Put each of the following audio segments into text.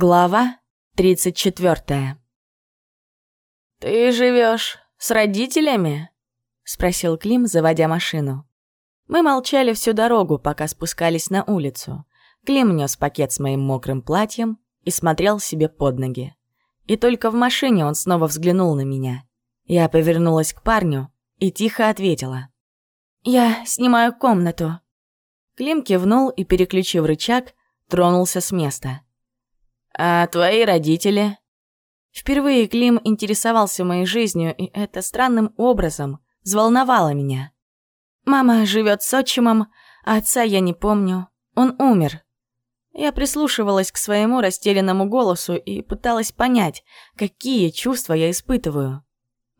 Глава 34 «Ты живешь с родителями?» — спросил Клим, заводя машину. Мы молчали всю дорогу, пока спускались на улицу. Клим нес пакет с моим мокрым платьем и смотрел себе под ноги. И только в машине он снова взглянул на меня. Я повернулась к парню и тихо ответила. «Я снимаю комнату». Клим кивнул и, переключив рычаг, тронулся с места. «А твои родители?» Впервые Клим интересовался моей жизнью, и это странным образом взволновало меня. «Мама живет с отчимом, а отца я не помню. Он умер». Я прислушивалась к своему растерянному голосу и пыталась понять, какие чувства я испытываю.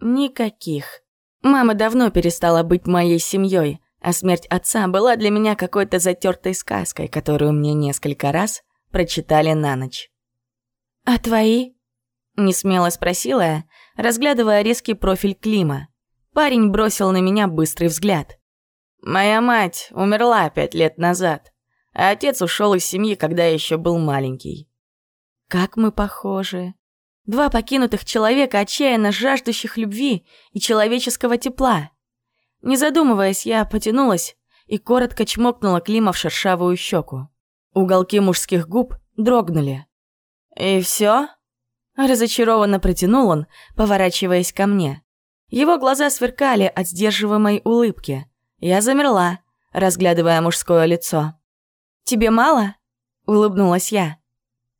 Никаких. Мама давно перестала быть моей семьей, а смерть отца была для меня какой-то затертой сказкой, которую мне несколько раз прочитали на ночь. «А твои?» — несмело спросила я, разглядывая резкий профиль Клима. Парень бросил на меня быстрый взгляд. «Моя мать умерла пять лет назад, а отец ушел из семьи, когда я еще был маленький». «Как мы похожи!» Два покинутых человека, отчаянно жаждущих любви и человеческого тепла. Не задумываясь, я потянулась и коротко чмокнула Клима в шершавую щеку. Уголки мужских губ дрогнули. «И все? Разочарованно протянул он, поворачиваясь ко мне. Его глаза сверкали от сдерживаемой улыбки. Я замерла, разглядывая мужское лицо. «Тебе мало?» — улыбнулась я.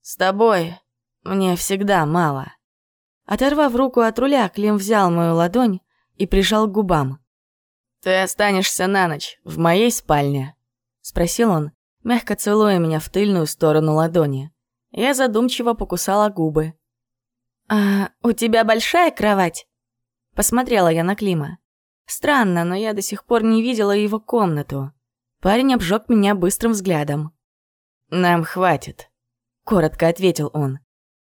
«С тобой мне всегда мало». Оторвав руку от руля, Клим взял мою ладонь и прижал к губам. «Ты останешься на ночь в моей спальне?» — спросил он, мягко целуя меня в тыльную сторону ладони. Я задумчиво покусала губы. «А у тебя большая кровать?» Посмотрела я на Клима. Странно, но я до сих пор не видела его комнату. Парень обжег меня быстрым взглядом. «Нам хватит», — коротко ответил он.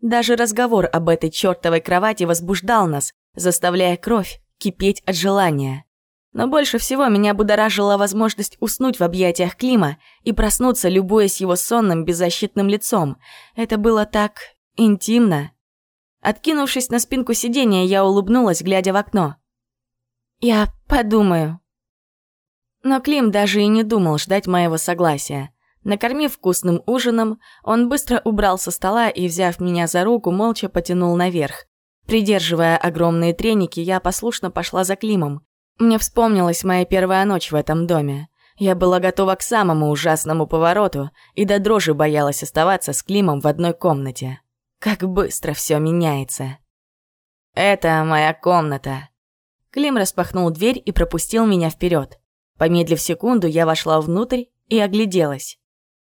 Даже разговор об этой чертовой кровати возбуждал нас, заставляя кровь кипеть от желания. Но больше всего меня будоражила возможность уснуть в объятиях Клима и проснуться, любуясь его сонным, беззащитным лицом. Это было так интимно. Откинувшись на спинку сиденья, я улыбнулась, глядя в окно. «Я подумаю». Но Клим даже и не думал ждать моего согласия. Накормив вкусным ужином, он быстро убрал со стола и, взяв меня за руку, молча потянул наверх. Придерживая огромные треники, я послушно пошла за Климом. Мне вспомнилась моя первая ночь в этом доме. Я была готова к самому ужасному повороту и до дрожи боялась оставаться с Климом в одной комнате. Как быстро все меняется. «Это моя комната». Клим распахнул дверь и пропустил меня вперед. Помедлив секунду, я вошла внутрь и огляделась.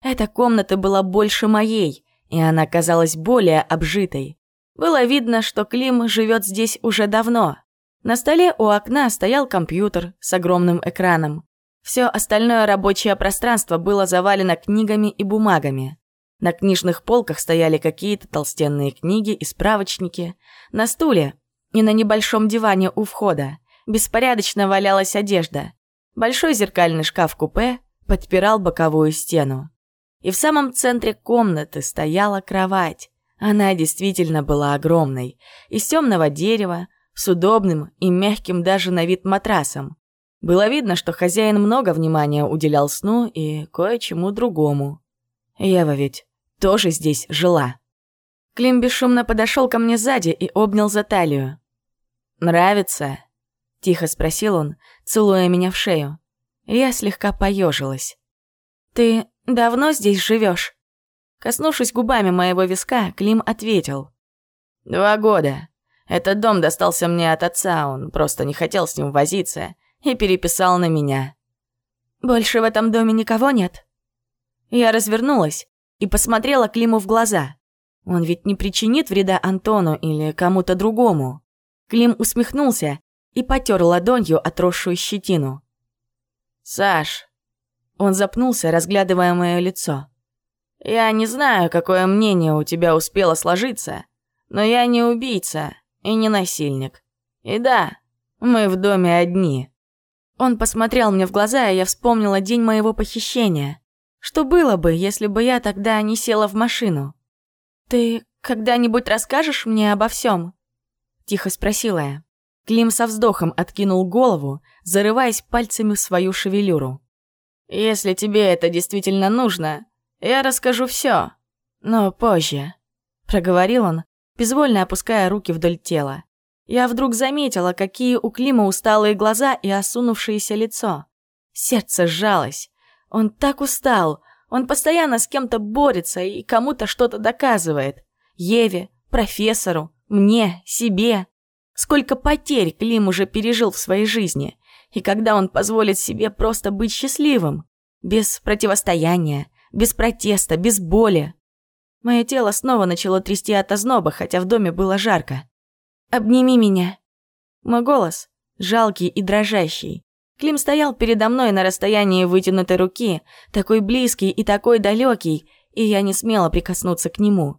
Эта комната была больше моей, и она казалась более обжитой. Было видно, что Клим живет здесь уже давно. На столе у окна стоял компьютер с огромным экраном. Все остальное рабочее пространство было завалено книгами и бумагами. На книжных полках стояли какие-то толстенные книги и справочники. На стуле и на небольшом диване у входа беспорядочно валялась одежда. Большой зеркальный шкаф-купе подпирал боковую стену. И в самом центре комнаты стояла кровать. Она действительно была огромной, из темного дерева, с удобным и мягким даже на вид матрасом. Было видно, что хозяин много внимания уделял сну и кое-чему другому. Ева ведь тоже здесь жила. Клим бесшумно подошел ко мне сзади и обнял за талию. «Нравится?» – тихо спросил он, целуя меня в шею. Я слегка поежилась. «Ты давно здесь живешь? Коснувшись губами моего виска, Клим ответил. «Два года. Этот дом достался мне от отца, он просто не хотел с ним возиться и переписал на меня. «Больше в этом доме никого нет?» Я развернулась и посмотрела Климу в глаза. Он ведь не причинит вреда Антону или кому-то другому. Клим усмехнулся и потер ладонью отросшую щетину. «Саш...» Он запнулся, разглядывая мое лицо. «Я не знаю, какое мнение у тебя успело сложиться, но я не убийца и не насильник. И да, мы в доме одни». Он посмотрел мне в глаза, и я вспомнила день моего похищения. Что было бы, если бы я тогда не села в машину? «Ты когда-нибудь расскажешь мне обо всем? Тихо спросила я. Клим со вздохом откинул голову, зарываясь пальцами в свою шевелюру. «Если тебе это действительно нужно, я расскажу все, но позже», — проговорил он, безвольно опуская руки вдоль тела. Я вдруг заметила, какие у Клима усталые глаза и осунувшееся лицо. Сердце сжалось. Он так устал, он постоянно с кем-то борется и кому-то что-то доказывает. Еве, профессору, мне, себе. Сколько потерь Клим уже пережил в своей жизни. И когда он позволит себе просто быть счастливым, без противостояния, без протеста, без боли. Мое тело снова начало трясти от озноба, хотя в доме было жарко. «Обними меня». Мой голос, жалкий и дрожащий. Клим стоял передо мной на расстоянии вытянутой руки, такой близкий и такой далекий, и я не смела прикоснуться к нему.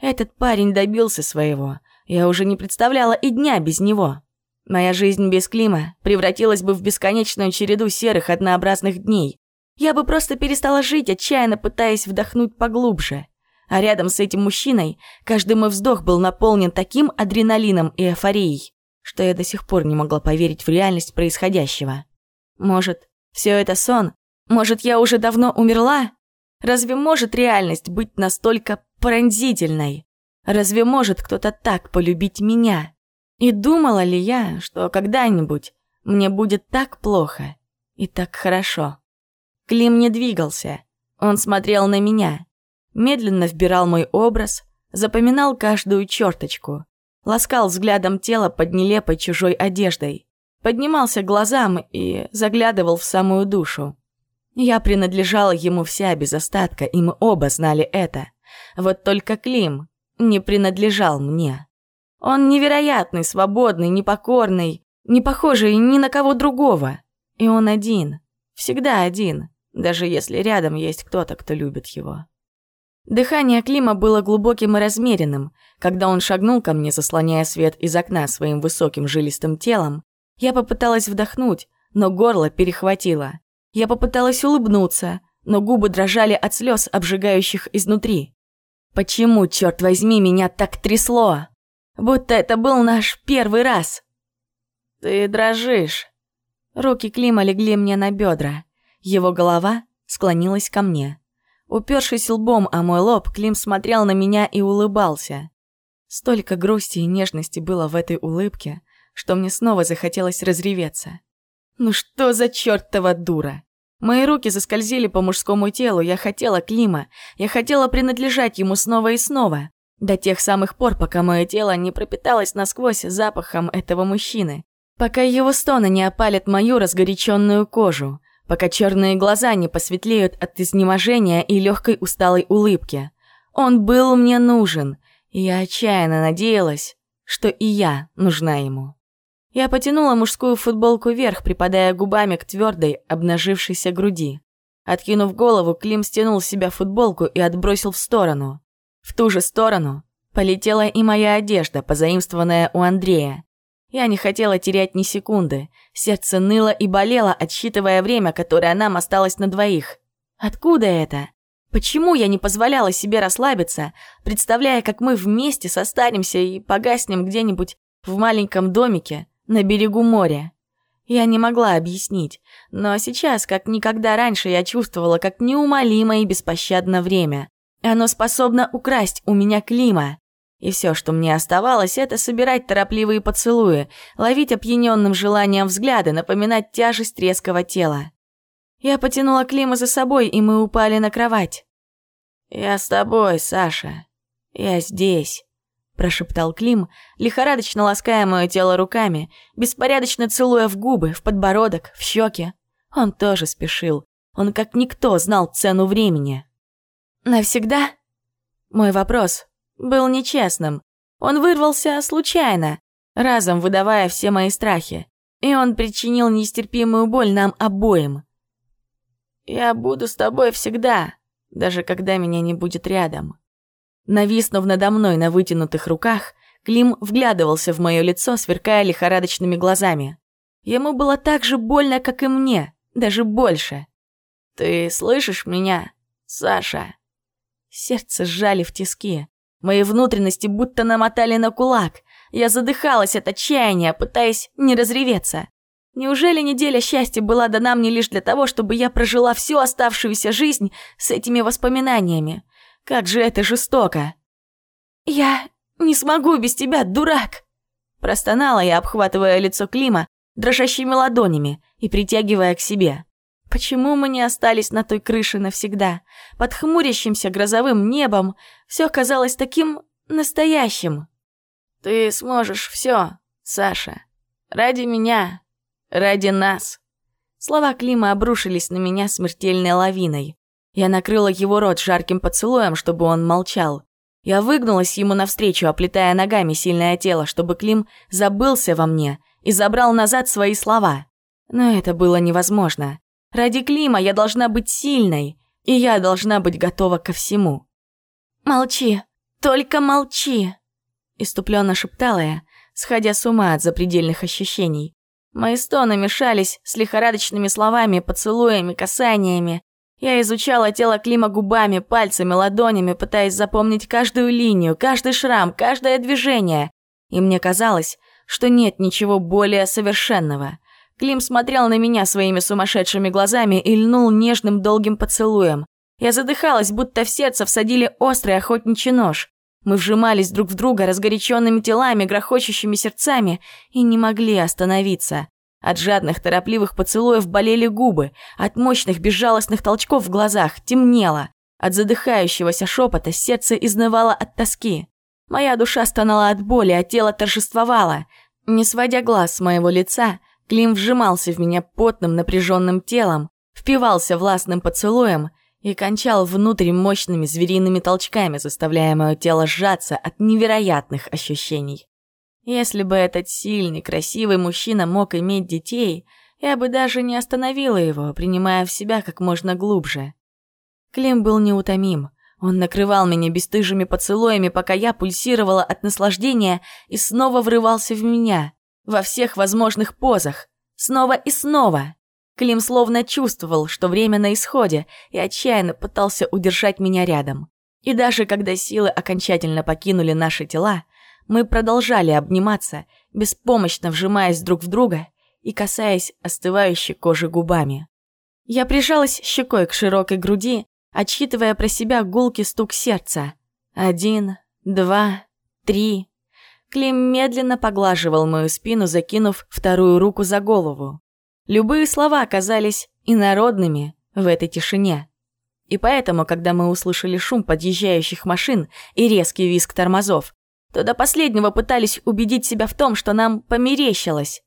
Этот парень добился своего. Я уже не представляла и дня без него. Моя жизнь без Клима превратилась бы в бесконечную череду серых однообразных дней. Я бы просто перестала жить, отчаянно пытаясь вдохнуть поглубже. А рядом с этим мужчиной каждый мой вздох был наполнен таким адреналином и эйфорией, что я до сих пор не могла поверить в реальность происходящего. Может, все это сон? Может, я уже давно умерла? Разве может реальность быть настолько пронзительной? Разве может кто-то так полюбить меня? И думала ли я, что когда-нибудь мне будет так плохо и так хорошо? Клим не двигался. Он смотрел на меня. Медленно вбирал мой образ, запоминал каждую черточку, ласкал взглядом тело под нелепой чужой одеждой, поднимался глазам и заглядывал в самую душу. Я принадлежала ему вся без остатка, и мы оба знали это. Вот только Клим не принадлежал мне. Он невероятный, свободный, непокорный, не похожий ни на кого другого. И он один, всегда один, даже если рядом есть кто-то, кто любит его. Дыхание Клима было глубоким и размеренным. Когда он шагнул ко мне, заслоняя свет из окна своим высоким жилистым телом, я попыталась вдохнуть, но горло перехватило. Я попыталась улыбнуться, но губы дрожали от слез, обжигающих изнутри. Почему, черт возьми, меня так трясло? Будто это был наш первый раз. Ты дрожишь. Руки Клима легли мне на бедра. Его голова склонилась ко мне. Упершись лбом о мой лоб, Клим смотрел на меня и улыбался. Столько грусти и нежности было в этой улыбке, что мне снова захотелось разреветься. Ну что за чертова дура? Мои руки заскользили по мужскому телу, я хотела Клима, я хотела принадлежать ему снова и снова. До тех самых пор, пока мое тело не пропиталось насквозь запахом этого мужчины. Пока его стоны не опалят мою разгоряченную кожу. Пока черные глаза не посветлеют от изнеможения и легкой усталой улыбки. Он был мне нужен, и я отчаянно надеялась, что и я нужна ему. Я потянула мужскую футболку вверх, припадая губами к твердой, обнажившейся груди. Откинув голову, Клим стянул с себя футболку и отбросил в сторону. В ту же сторону полетела и моя одежда, позаимствованная у Андрея. Я не хотела терять ни секунды. Сердце ныло и болело, отсчитывая время, которое нам осталось на двоих. Откуда это? Почему я не позволяла себе расслабиться, представляя, как мы вместе состаримся и погаснем где-нибудь в маленьком домике, на берегу моря. Я не могла объяснить, но сейчас, как никогда раньше, я чувствовала, как неумолимо и беспощадно время. Оно способно украсть у меня Клима. И все, что мне оставалось, это собирать торопливые поцелуи, ловить опьяненным желанием взгляды, напоминать тяжесть резкого тела. Я потянула Клима за собой, и мы упали на кровать. «Я с тобой, Саша. Я здесь» прошептал Клим, лихорадочно лаская мое тело руками, беспорядочно целуя в губы, в подбородок, в щеки. Он тоже спешил. Он как никто знал цену времени. «Навсегда?» Мой вопрос был нечестным. Он вырвался случайно, разом выдавая все мои страхи. И он причинил нестерпимую боль нам обоим. «Я буду с тобой всегда, даже когда меня не будет рядом», Нависнув надо мной на вытянутых руках, Клим вглядывался в мое лицо, сверкая лихорадочными глазами. Ему было так же больно, как и мне, даже больше. «Ты слышишь меня, Саша?» Сердце сжали в тиски. Мои внутренности будто намотали на кулак. Я задыхалась от отчаяния, пытаясь не разреветься. Неужели неделя счастья была дана мне лишь для того, чтобы я прожила всю оставшуюся жизнь с этими воспоминаниями? Как же это жестоко! «Я не смогу без тебя, дурак!» Простонала я, обхватывая лицо Клима дрожащими ладонями и притягивая к себе. Почему мы не остались на той крыше навсегда? Под хмурящимся грозовым небом все казалось таким настоящим. «Ты сможешь все, Саша. Ради меня, Ради нас. Слова Клима обрушились на меня смертельной лавиной. Я накрыла его рот жарким поцелуем, чтобы он молчал. Я выгнулась ему навстречу, оплетая ногами сильное тело, чтобы Клим забылся во мне и забрал назад свои слова. Но это было невозможно. Ради Клима я должна быть сильной, и я должна быть готова ко всему. «Молчи, только молчи!» Иступленно шептала я, сходя с ума от запредельных ощущений. Мои стоны мешались с лихорадочными словами, поцелуями, касаниями. Я изучала тело Клима губами, пальцами, ладонями, пытаясь запомнить каждую линию, каждый шрам, каждое движение. И мне казалось, что нет ничего более совершенного. Клим смотрел на меня своими сумасшедшими глазами и льнул нежным долгим поцелуем. Я задыхалась, будто в сердце всадили острый охотничий нож. Мы вжимались друг в друга разгоряченными телами, грохочущими сердцами и не могли остановиться. От жадных, торопливых поцелуев болели губы, от мощных, безжалостных толчков в глазах темнело, от задыхающегося шепота сердце изнывало от тоски. Моя душа стонала от боли, а тело торжествовало. Не сводя глаз с моего лица, Клим вжимался в меня потным, напряженным телом, впивался властным поцелуем – и кончал внутрь мощными звериными толчками, заставляя мое тело сжаться от невероятных ощущений. Если бы этот сильный, красивый мужчина мог иметь детей, я бы даже не остановила его, принимая в себя как можно глубже. Клим был неутомим. Он накрывал меня бесстыжими поцелуями, пока я пульсировала от наслаждения и снова врывался в меня, во всех возможных позах, снова и снова. Клим словно чувствовал, что время на исходе, и отчаянно пытался удержать меня рядом. И даже когда силы окончательно покинули наши тела, мы продолжали обниматься, беспомощно вжимаясь друг в друга и касаясь остывающей кожи губами. Я прижалась щекой к широкой груди, отсчитывая про себя гулкий стук сердца. Один, два, три. Клим медленно поглаживал мою спину, закинув вторую руку за голову. Любые слова оказались инородными в этой тишине. И поэтому, когда мы услышали шум подъезжающих машин и резкий визг тормозов, то до последнего пытались убедить себя в том, что нам померещилось.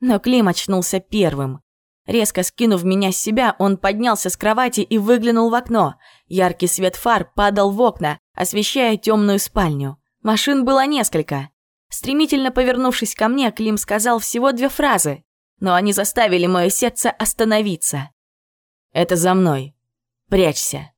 Но Клим очнулся первым. Резко скинув меня с себя, он поднялся с кровати и выглянул в окно. Яркий свет фар падал в окна, освещая темную спальню. Машин было несколько. Стремительно повернувшись ко мне, Клим сказал всего две фразы, но они заставили мое сердце остановиться. «Это за мной. Прячься».